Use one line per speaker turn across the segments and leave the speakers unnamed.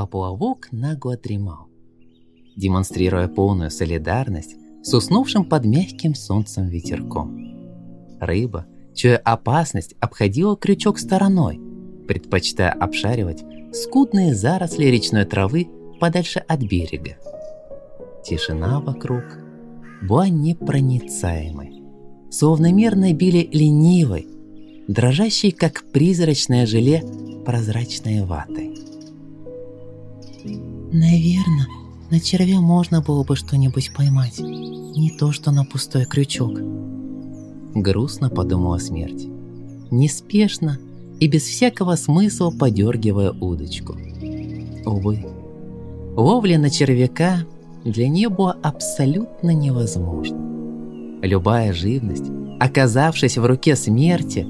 Поплавок нагло дремал, демонстрируя полную солидарность с уснувшим под мягким солнцем ветерком. Рыба, чуя опасность, обходила крючок стороной, предпочитая обшаривать скудные заросли речной травы подальше от берега. Тишина вокруг была непроницаемой, словно мерно били ленивой, дрожащей, как призрачное желе, прозрачной ватой.
Наверное, на червя можно было бы что-нибудь поймать, не то что на пустой крючок.
Грустно подумала смерть, неспешно и без всякого смысла подергивая удочку. Увы, ловля на червяка для нее была абсолютно невозможна. Любая живность, оказавшись в руке смерти,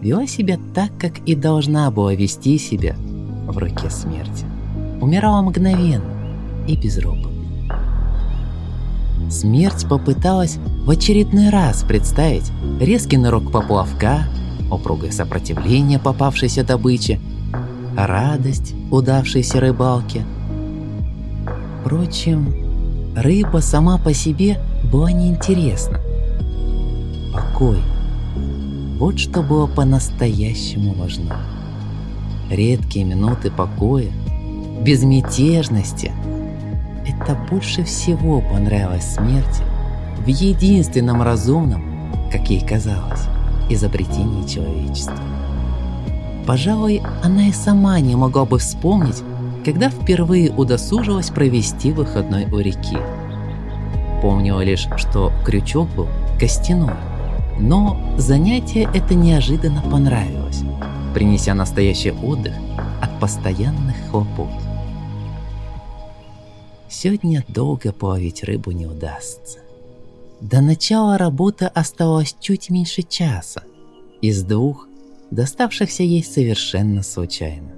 вела себя так, как и должна была вести себя в руке смерти. Умирала мгновенно и безропотно. Смерть попыталась в очередной раз представить резкий нырок поплавка, упругое сопротивление попавшейся добычи, радость удавшейся рыбалке. Впрочем, рыба сама по себе была неинтересна. Покой. Вот что было по-настоящему важно. Редкие минуты покоя, безмятежности. Это больше всего понравилось смерти в единственном разумном, как ей казалось, изобретении человечества. Пожалуй, она и сама не могла бы вспомнить, когда впервые удосужилась провести выходной у реки. Помнила лишь, что крючок был костяной, но занятие это неожиданно понравилось, принеся настоящий отдых от постоянных хлопот. Сегодня долго половить рыбу не удастся. До начала работы осталось чуть меньше часа, из двух, доставшихся ей совершенно случайно.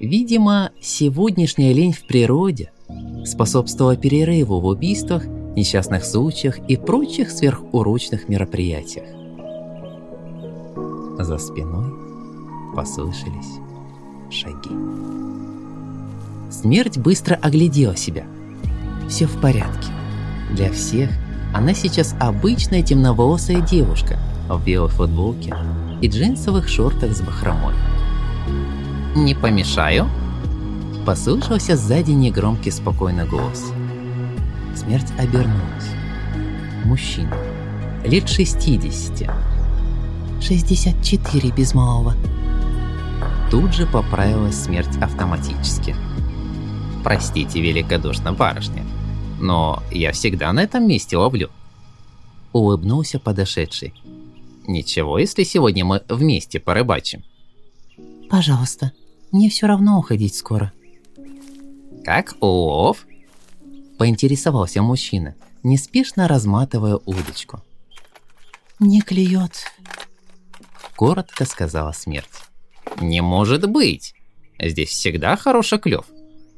Видимо, сегодняшняя лень в природе способствовала перерыву в убийствах, несчастных случаях и прочих сверхурочных мероприятиях. За спиной послышались шаги. Смерть быстро оглядела себя. Все в порядке. Для всех она сейчас обычная темноволосая девушка в белой футболке и джинсовых шортах с бахромой. «Не помешаю?» Послышался сзади негромкий спокойный голос. Смерть обернулась. Мужчина. Лет 60.
64 без малого.
Тут же поправилась смерть автоматически. «Простите великодушно, барышня, но я всегда на этом месте ловлю. Улыбнулся подошедший. Ничего, если сегодня мы вместе порыбачим.
Пожалуйста, мне все равно уходить скоро.
Как улов? Поинтересовался мужчина, неспешно разматывая удочку.
Не клюет.
Коротко сказала смерть. Не может быть! Здесь всегда хороший клев.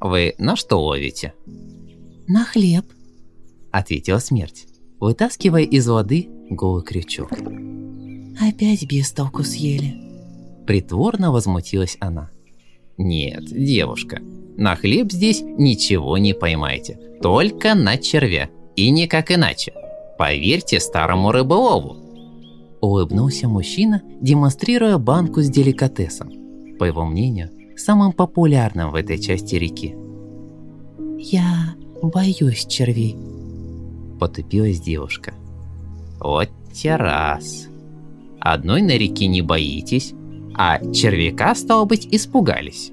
Вы на что ловите?
«На хлеб», —
ответила смерть, вытаскивая из воды голый крючок.
«Опять без толку съели».
Притворно возмутилась она. «Нет, девушка, на хлеб здесь ничего не поймаете, только на червя, и никак иначе. Поверьте старому рыболову». Улыбнулся мужчина, демонстрируя банку с деликатесом, по его мнению, самым популярным в этой части реки.
«Я боюсь червей», —
потупилась девушка. «Вот те раз. Одной на реке не боитесь, а червяка, стало быть, испугались».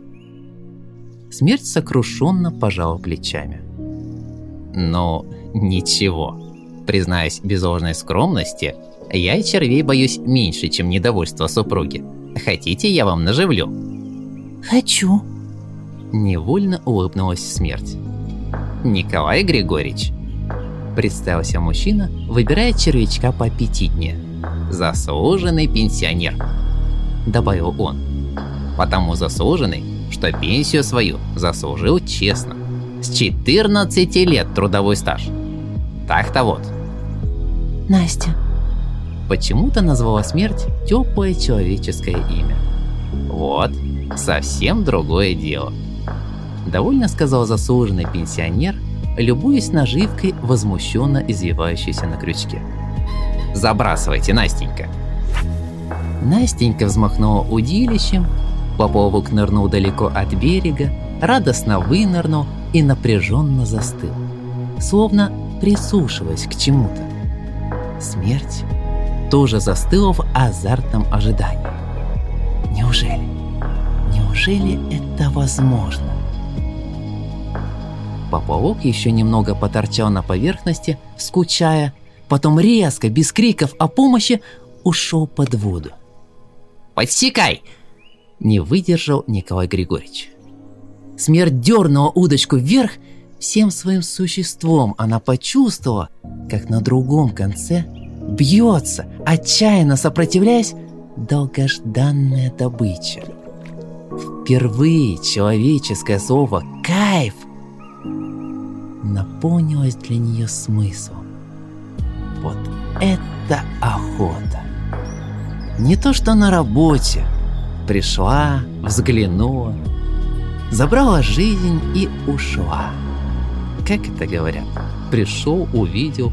Смерть сокрушенно пожала плечами. «Ну, ничего. Признаюсь без ложной скромности, я и червей боюсь меньше, чем недовольство супруги. Хотите, я вам наживлю?»
«Хочу»,
Невольно улыбнулась смерть. Николай Григорьевич. Представился мужчина, выбирая червячка поаппетитнее. Заслуженный пенсионер. Добавил он. Потому заслуженный, что пенсию свою заслужил честно. С 14 лет трудовой стаж. Так-то вот.
Настя.
Почему-то назвала смерть теплое человеческое имя. Вот, совсем другое дело. Довольно сказал заслуженный пенсионер, любуясь наживкой, возмущенно извивающейся на крючке. «Забрасывайте, Настенька!» Настенька взмахнула удилищем, поплавок нырнул далеко от берега, радостно вынырнул и напряженно застыл, словно прислушиваясь к чему-то. Смерть тоже застыла в азартном ожидании. Неужели? Неужели это возможно? Поплавок еще немного поторчал на поверхности, скучая, потом резко, без криков о помощи, ушел под воду. «Подсекай!» – не выдержал Николай Григорьевич. Смерть дернула удочку вверх, всем своим существом она почувствовала, как на другом конце бьется, отчаянно сопротивляясь, долгожданная добыча. Впервые человеческое слово «кайф» наполнилось для нее смыслом. Вот это охота! Не то что на работе. Пришла, взглянула, забрала жизнь и ушла. Как это говорят? Пришел, увидел,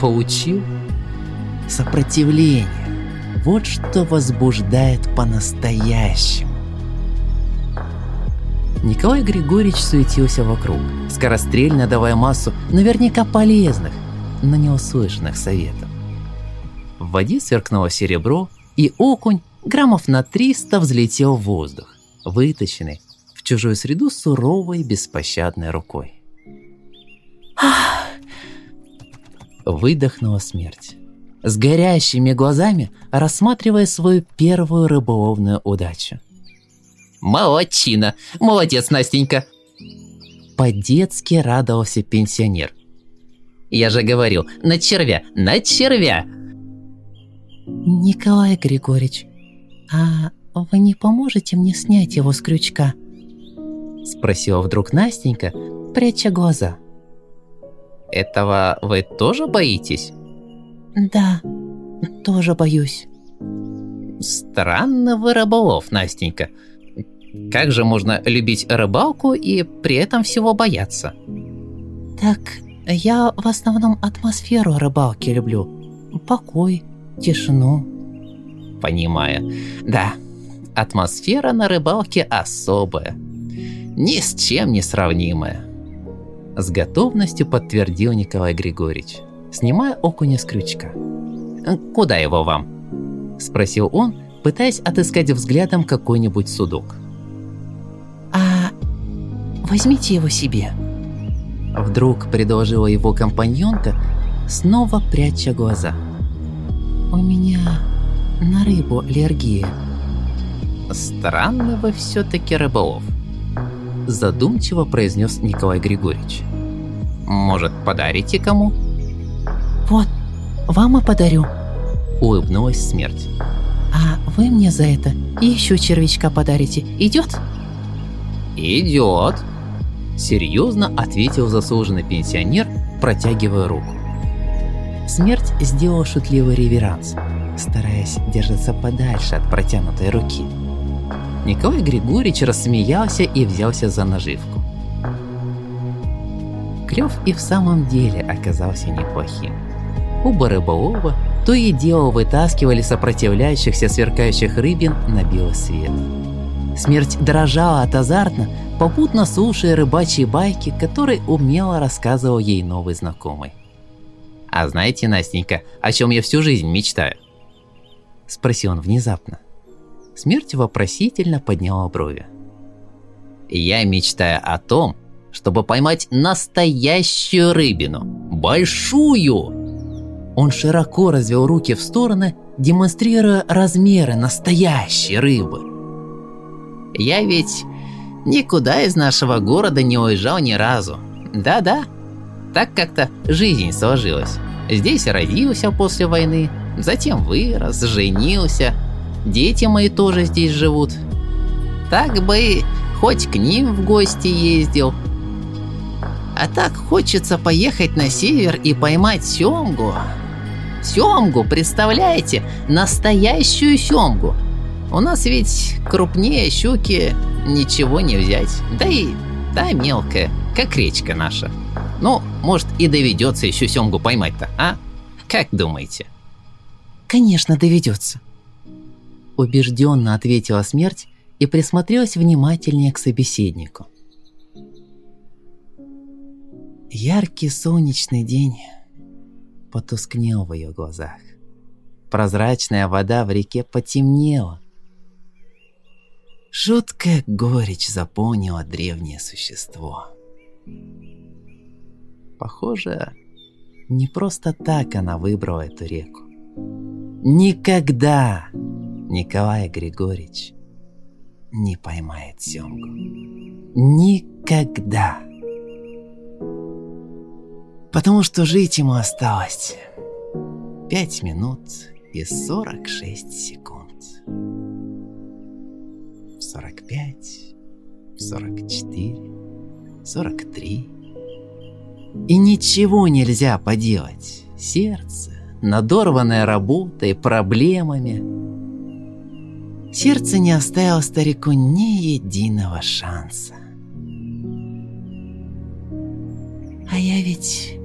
получил. Сопротивление. Вот что возбуждает по-настоящему. Николай Григорьевич суетился вокруг, скорострельно давая массу наверняка полезных, но неуслышанных советов. В воде сверкнуло серебро, и окунь граммов на 300 взлетел в воздух, вытащенный в чужую среду суровой беспощадной рукой. Выдохнула смерть, с горящими глазами рассматривая свою первую рыболовную удачу. «Молодчина! Молодец, Настенька!» По-детски радовался пенсионер. «Я же говорил, на червя, на червя!»
«Николай Григорьевич, а вы не поможете мне снять его с крючка?»
Спросила вдруг Настенька, пряча глаза. «Этого вы тоже боитесь?»
«Да, тоже боюсь».
«Странно вы рыболов, Настенька. Как же можно любить рыбалку и при этом всего бояться?»
«Так я в основном атмосферу рыбалки люблю. Покой, тишину.
Понимаю. Да, атмосфера на рыбалке особая. Ни с чем не сравнимая. С готовностью подтвердил Николай Григорьевич, снимая окуня с крючка. «Куда его вам?» – спросил он, пытаясь отыскать взглядом какой-нибудь судок.
«А возьмите его себе», –
вдруг предложила его компаньонка, снова пряча глаза –
у меня на рыбу аллергия.
Странно вы все-таки рыболов. Задумчиво произнес Николай Григорьевич. Может, подарите кому?
Вот, вам и подарю.
Улыбнулась смерть.
А вы мне за это еще червячка подарите. Идет?
Идет. Серьезно ответил заслуженный пенсионер, протягивая руку. Смерть сделал шутливый реверанс, стараясь держаться подальше от протянутой руки. Николай Григорьевич рассмеялся и взялся за наживку. Клев и в самом деле оказался неплохим. Оба рыболова то и дело вытаскивали сопротивляющихся сверкающих рыбин на белый свет. Смерть дрожала от азартно, попутно слушая рыбачьи байки, которые умело рассказывал ей новый знакомый. «А знаете, Настенька, о чем я всю жизнь мечтаю?» Спросил он внезапно. Смерть вопросительно подняла брови. «Я мечтаю о том, чтобы поймать настоящую рыбину. Большую!» Он широко развел руки в стороны, демонстрируя размеры настоящей рыбы. «Я ведь никуда из нашего города не уезжал ни разу. Да-да, так как-то жизнь сложилась. Здесь родился после войны, затем вырос, женился. Дети мои тоже здесь живут. Так бы хоть к ним в гости ездил. А так хочется поехать на север и поймать семгу. Семгу, представляете? Настоящую семгу. У нас ведь крупнее щуки ничего не взять. Да и Та мелкая, как речка наша. Ну, может, и доведется еще семгу поймать-то, а? Как думаете?
Конечно, доведется.
Убежденно ответила смерть и присмотрелась внимательнее к собеседнику.
Яркий солнечный день потускнел в ее глазах. Прозрачная вода в реке потемнела. Жуткая горечь заполнила древнее существо. Похоже, не просто так она выбрала эту реку. Никогда Николай Григорьевич не поймает семгу. Никогда. Потому что жить ему осталось 5 минут и 46 секунд. 45, 44, 43. И ничего нельзя поделать. Сердце, надорванное работой, проблемами. Сердце не оставило старику ни единого шанса. А я ведь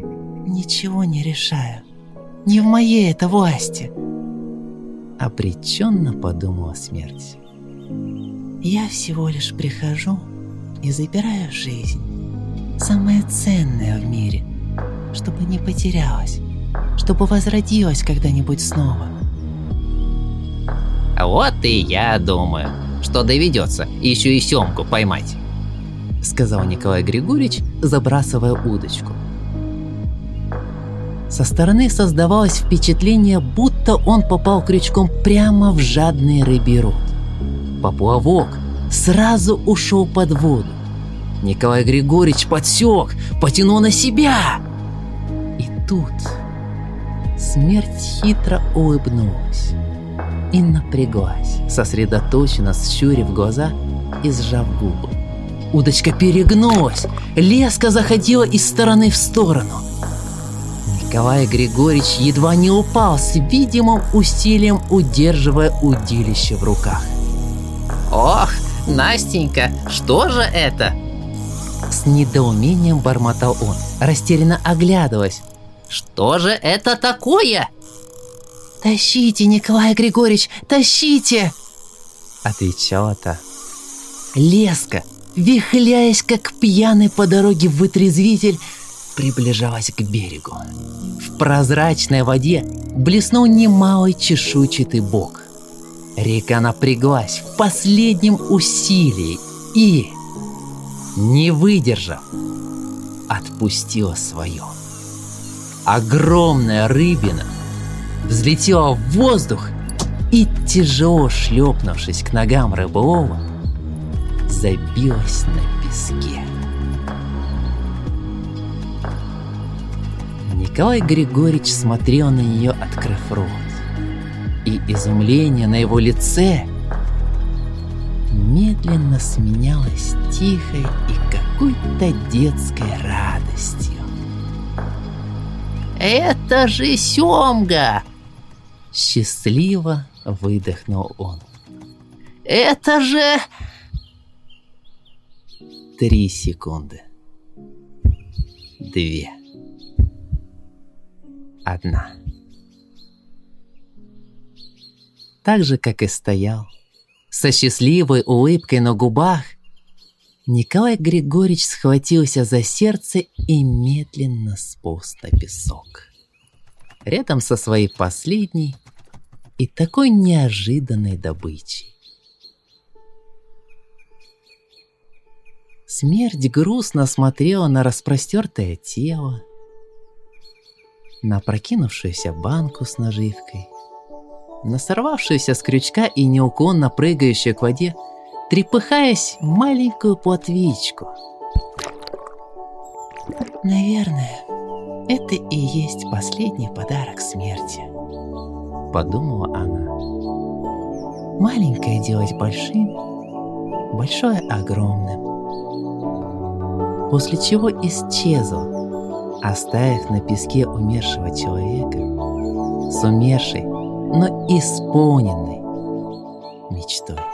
ничего не решаю. Не в моей это власти. Обреченно подумала смерть. Я всего лишь прихожу и забираю жизнь. Самое ценное в мире, чтобы не потерялась, чтобы возродилась когда-нибудь снова.
Вот и я думаю, что доведется еще и семку поймать, сказал Николай Григорьевич, забрасывая удочку. Со стороны создавалось впечатление, будто он попал крючком прямо в жадный рыбий рот. Поплавок сразу ушел под воду. Николай Григорьевич подсек, потянул на себя. И тут смерть хитро улыбнулась и напряглась, сосредоточенно щурив глаза и сжав губы. Удочка перегнулась, леска заходила из стороны в сторону – Николай Григорьевич едва не упал с видимым усилием, удерживая удилище в руках. «Ох, Настенька, что же это?» С недоумением бормотал он, растерянно оглядываясь. «Что же это такое?»
«Тащите, Николай Григорьевич, тащите!»
Отвечала та.
Леска, вихляясь как пьяный по дороге вытрезвитель, приближалась к берегу. В прозрачной воде блеснул немалый чешуйчатый бок. Река напряглась в последнем усилии и, не выдержав, отпустила свое. Огромная рыбина взлетела в воздух и, тяжело шлепнувшись к ногам рыболова, забилась на песке. Николай Григорьевич смотрел на нее, открыв рот. И изумление на его лице медленно сменялось тихой и какой-то детской радостью. «Это же семга!» Счастливо выдохнул он. «Это же...» Три секунды. Две одна. Так же, как и стоял, со счастливой улыбкой на губах, Николай Григорьевич схватился за сердце и медленно сполз на песок. Рядом со своей последней и такой неожиданной добычей. Смерть грустно смотрела на распростертое тело, на опрокинувшуюся банку с наживкой, на сорвавшуюся с крючка и неуклонно прыгающую к воде, трепыхаясь маленькую плотвичку. «Наверное, это и есть последний подарок смерти», — подумала она. «Маленькое делать большим, большое огромным». После чего исчезла, оставив на песке умершего человека с умершей, но исполненной мечтой.